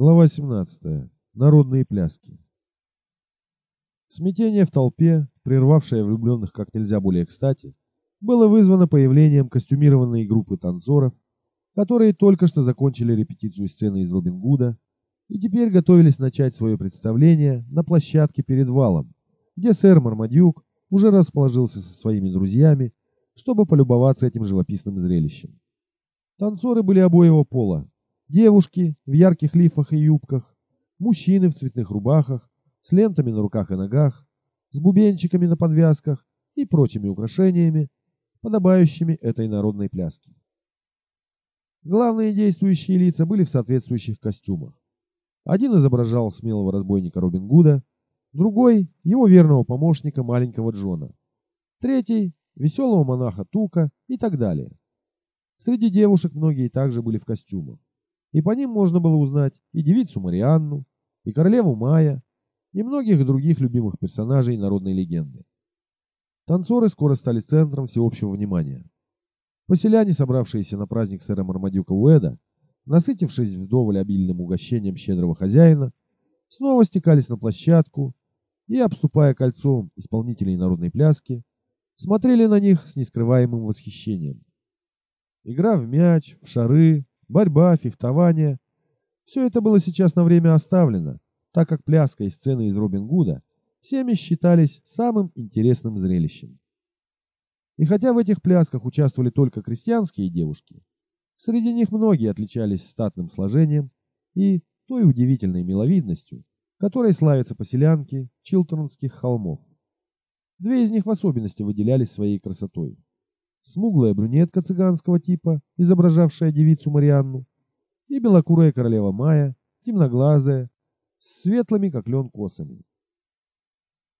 Глава 17. Народные пляски. Смятение в толпе, прервавшее влюбленных как нельзя более кстати, было вызвано появлением костюмированной группы танцоров, которые только что закончили репетицию сцены из Робин Гуда и теперь готовились начать свое представление на площадке перед валом, где сэр Мармадюк уже расположился со своими друзьями, чтобы полюбоваться этим живописным зрелищем. Танцоры были обоего пола, Девушки в ярких лифах и юбках, мужчины в цветных рубахах, с лентами на руках и ногах, с бубенчиками на подвязках и прочими украшениями, подобающими этой народной пляске. Главные действующие лица были в соответствующих костюмах. Один изображал смелого разбойника Робин Гуда, другой – его верного помощника маленького Джона, третий – веселого монаха Тука и так далее. Среди девушек многие также были в костюмах и по ним можно было узнать и девицу Марианну, и королеву Майя, и многих других любимых персонажей народной легенды. Танцоры скоро стали центром всеобщего внимания. Поселяне, собравшиеся на праздник сэра Мармадюка Уэда, насытившись вдоволь обильным угощением щедрого хозяина, снова стекались на площадку и, обступая кольцом исполнителей народной пляски, смотрели на них с нескрываемым восхищением. Игра в мяч, в шары, борьба, фехтование. Все это было сейчас на время оставлено, так как пляска и сцены из Робин Гуда всеми считались самым интересным зрелищем. И хотя в этих плясках участвовали только крестьянские девушки, среди них многие отличались статным сложением и той удивительной миловидностью, которой славятся поселянки Чилтонских холмов. Две из них в особенности выделялись своей красотой смуглая брюнетка цыганского типа, изображавшая девицу Марианну, и белокурая королева Майя, темноглазая, с светлыми, как лен, косами.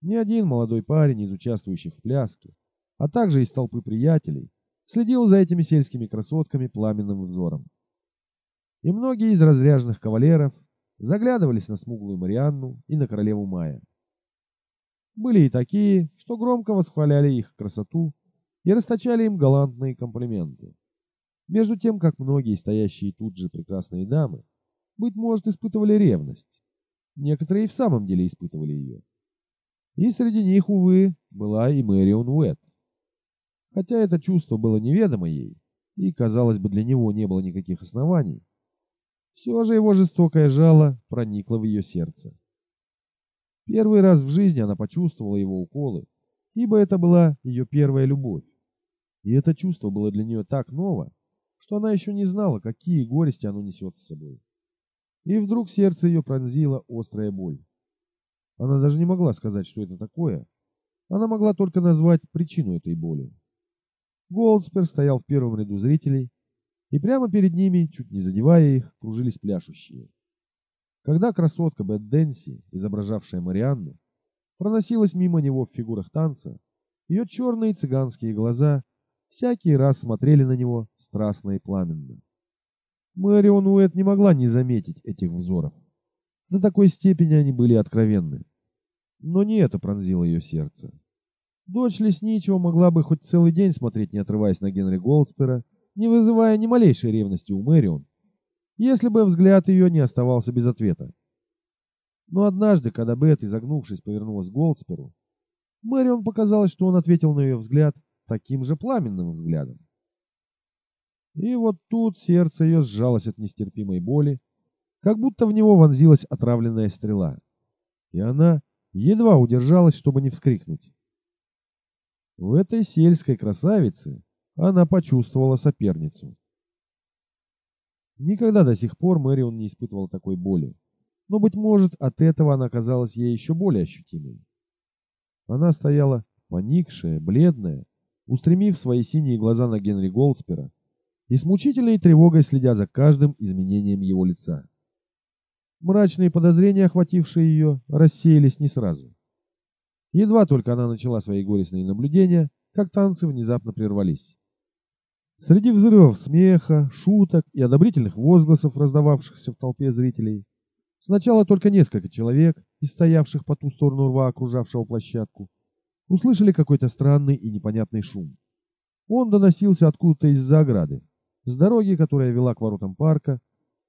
Ни один молодой парень из участвующих в пляске, а также из толпы приятелей, следил за этими сельскими красотками пламенным взором. И многие из разряженных кавалеров заглядывались на смуглую Марианну и на королеву Майя. Были и такие, что громко восхваляли их красоту и расточали им галантные комплименты. Между тем, как многие стоящие тут же прекрасные дамы, быть может, испытывали ревность. Некоторые и в самом деле испытывали ее. И среди них, увы, была и Мэрион Уэт. Хотя это чувство было неведомо ей, и, казалось бы, для него не было никаких оснований, все же его жестокое жало проникло в ее сердце. Первый раз в жизни она почувствовала его уколы, ибо это была ее первая любовь. И это чувство было для нее так ново, что она еще не знала, какие горести оно несет с собой. И вдруг сердце ее пронзила острая боль. Она даже не могла сказать, что это такое. Она могла только назвать причину этой боли. Голдспер стоял в первом ряду зрителей, и прямо перед ними, чуть не задевая их, кружились пляшущие. Когда красотка Бет Дэнси, изображавшая Марианну, проносилась мимо него в фигурах танца, ее черные цыганские глаза всякий раз смотрели на него страстно и пламенно. Мэрион Уэт не могла не заметить этих взоров. До такой степени они были откровенны. Но не это пронзило ее сердце. Дочь лесничего могла бы хоть целый день смотреть, не отрываясь на Генри Голдспера, не вызывая ни малейшей ревности у Мэрион, если бы взгляд ее не оставался без ответа. Но однажды, когда Бет, изогнувшись, повернулась к Голдсперу, Мэрион показалось, что он ответил на ее взгляд таким же пламенным взглядом. И вот тут сердце ее сжалось от нестерпимой боли, как будто в него вонзилась отравленная стрела. И она едва удержалась, чтобы не вскрикнуть. В этой сельской красавице она почувствовала соперницу. Никогда до сих пор Мэрион не испытывала такой боли, но, быть может, от этого она казалась ей еще более ощутимой. Она стояла поникшая, бледная, устремив свои синие глаза на Генри Голдспера и с мучительной тревогой следя за каждым изменением его лица. Мрачные подозрения, охватившие ее, рассеялись не сразу. Едва только она начала свои горестные наблюдения, как танцы внезапно прервались. Среди взрывов смеха, шуток и одобрительных возгласов, раздававшихся в толпе зрителей, сначала только несколько человек, из стоявших по ту сторону рва, окружавшего площадку, услышали какой-то странный и непонятный шум. Он доносился откуда-то из-за ограды, с дороги, которая вела к воротам парка,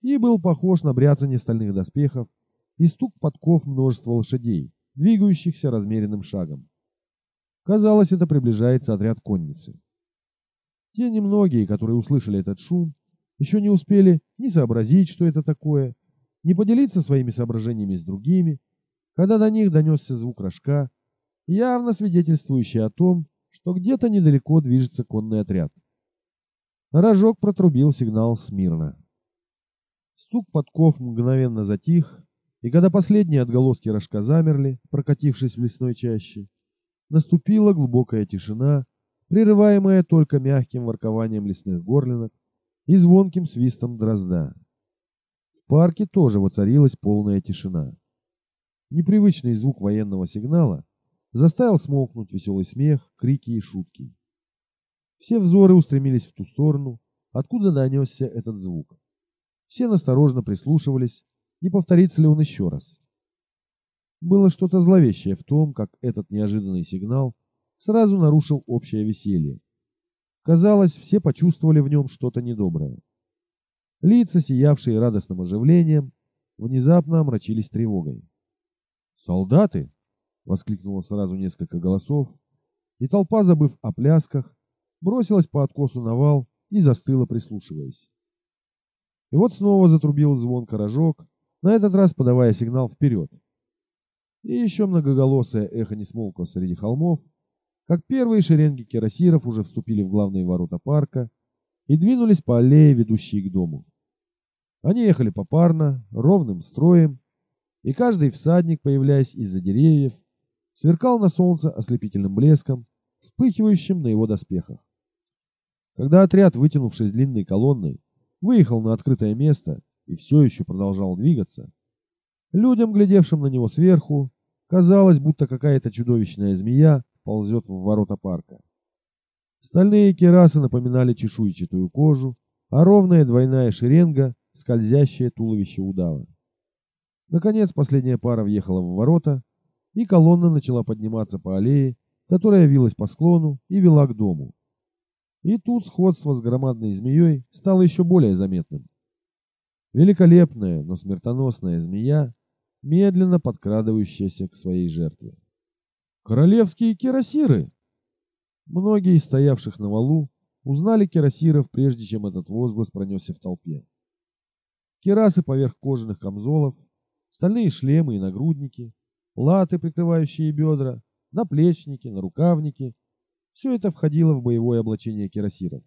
и был похож на бряцание стальных доспехов и стук подков множества лошадей, двигающихся размеренным шагом. Казалось, это приближается отряд конницы. Те немногие, которые услышали этот шум, еще не успели ни сообразить, что это такое, ни поделиться своими соображениями с другими, когда до них донесся звук рожка, явно свидетельствующий о том, что где-то недалеко движется конный отряд. Рожок протрубил сигнал смирно. Стук подков мгновенно затих, и когда последние отголоски рожка замерли, прокатившись в лесной чаще, наступила глубокая тишина, прерываемая только мягким воркованием лесных горлинок и звонким свистом дрозда. В парке тоже воцарилась полная тишина. Непривычный звук военного сигнала заставил смолкнуть веселый смех, крики и шутки. Все взоры устремились в ту сторону, откуда донесся этот звук. Все насторожно прислушивались, не повторится ли он еще раз. Было что-то зловещее в том, как этот неожиданный сигнал сразу нарушил общее веселье. Казалось, все почувствовали в нем что-то недоброе. Лица, сиявшие радостным оживлением, внезапно омрачились тревогой. «Солдаты!» — воскликнуло сразу несколько голосов, и толпа, забыв о плясках, бросилась по откосу на вал и застыла, прислушиваясь. И вот снова затрубил звон рожок, на этот раз подавая сигнал вперед. И еще многоголосое эхо не смолкло среди холмов, как первые шеренги кирасиров уже вступили в главные ворота парка и двинулись по аллее, ведущей к дому. Они ехали попарно, ровным строем, и каждый всадник, появляясь из-за деревьев, сверкал на солнце ослепительным блеском, вспыхивающим на его доспехах. Когда отряд, вытянувшись длинной колонной, выехал на открытое место и все еще продолжал двигаться, людям, глядевшим на него сверху, казалось, будто какая-то чудовищная змея ползет в ворота парка. Стальные керасы напоминали чешуйчатую кожу, а ровная двойная шеренга — скользящее туловище удава. Наконец последняя пара въехала в ворота, и колонна начала подниматься по аллее, которая вилась по склону и вела к дому. И тут сходство с громадной змеей стало еще более заметным. Великолепная, но смертоносная змея, медленно подкрадывающаяся к своей жертве. Королевские кирасиры! Многие из стоявших на валу узнали кирасиров, прежде чем этот возглас пронесся в толпе. Кирасы поверх кожаных камзолов, стальные шлемы и нагрудники, латы, прикрывающие бедра, наплечники, нарукавники – все это входило в боевое облачение кирасиров.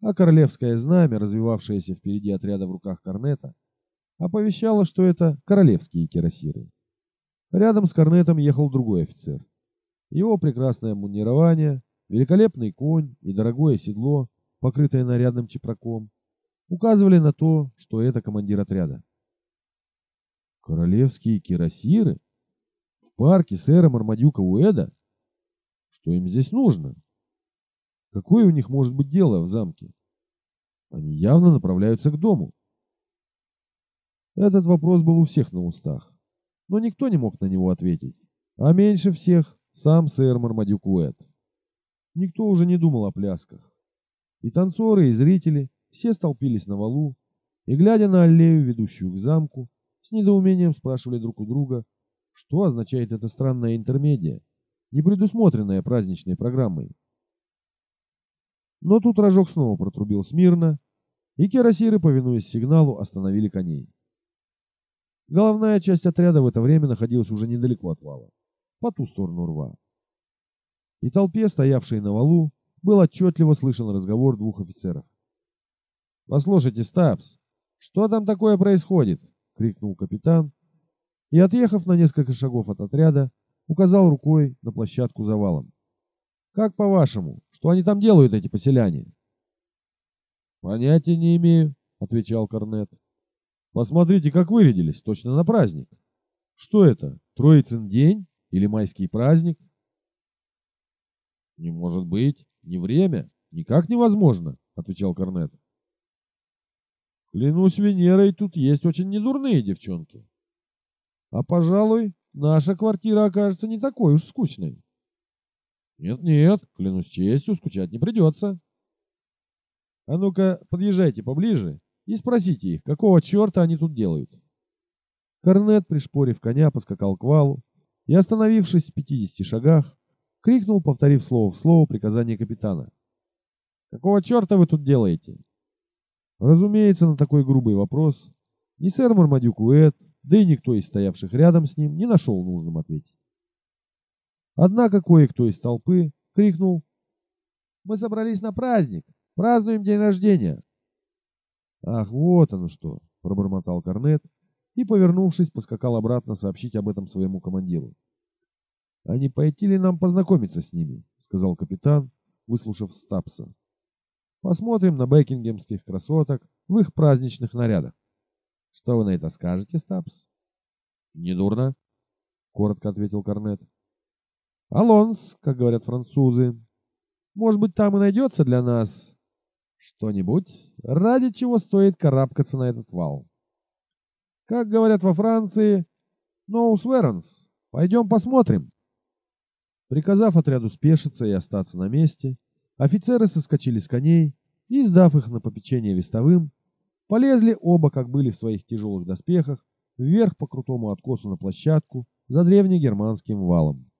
А королевское знамя, развивавшееся впереди отряда в руках корнета, оповещало, что это королевские кирасиры. Рядом с корнетом ехал другой офицер. Его прекрасное мунирование, великолепный конь и дорогое седло, покрытое нарядным чепраком, указывали на то, что это командир отряда. Королевские кирасиры? В парке сэра Мармадюка Уэда? Что им здесь нужно? Какое у них может быть дело в замке? Они явно направляются к дому. Этот вопрос был у всех на устах но никто не мог на него ответить. А меньше всех сам сэр Мармадюк Уэт. Никто уже не думал о плясках. И танцоры, и зрители все столпились на валу, и, глядя на аллею, ведущую к замку, с недоумением спрашивали друг у друга, что означает эта странная интермедия, не предусмотренная праздничной программой. Но тут рожок снова протрубил смирно, и кирасиры, повинуясь сигналу, остановили коней. Головная часть отряда в это время находилась уже недалеко от вала, по ту сторону рва. И толпе, стоявшей на валу, был отчетливо слышен разговор двух офицеров. «Послушайте, Стабс, что там такое происходит?» — крикнул капитан, и, отъехав на несколько шагов от отряда, указал рукой на площадку за валом. «Как по-вашему, что они там делают, эти поселяне?» «Понятия не имею», — отвечал Корнет. Посмотрите, как вырядились, точно на праздник. Что это, Троицын день или майский праздник? Не может быть, не время, никак невозможно, отвечал Корнет. Клянусь Венерой, тут есть очень недурные девчонки. А, пожалуй, наша квартира окажется не такой уж скучной. Нет-нет, клянусь честью, скучать не придется. А ну-ка, подъезжайте поближе и спросите их, какого черта они тут делают. Корнет, пришпорив коня, поскакал к валу и, остановившись в пятидесяти шагах, крикнул, повторив слово в слово приказание капитана. «Какого черта вы тут делаете?» Разумеется, на такой грубый вопрос ни сэр Мармадюк Уэт, да и никто из стоявших рядом с ним не нашел нужным ответить. Однако кое-кто из толпы крикнул «Мы собрались на праздник! Празднуем день рождения!» «Ах, вот оно что!» — пробормотал Корнет и, повернувшись, поскакал обратно сообщить об этом своему командиру. «А не пойти ли нам познакомиться с ними?» — сказал капитан, выслушав Стапса. «Посмотрим на бекингемских красоток в их праздничных нарядах. Что вы на это скажете, Стапс?» «Недурно», — коротко ответил Корнет. «Алонс, как говорят французы. Может быть, там и найдется для нас что-нибудь, ради чего стоит карабкаться на этот вал. Как говорят во Франции, «Ноус веренс». Пойдем посмотрим». Приказав отряду спешиться и остаться на месте, офицеры соскочили с коней и, сдав их на попечение вестовым, полезли оба, как были в своих тяжелых доспехах, вверх по крутому откосу на площадку за древнегерманским валом.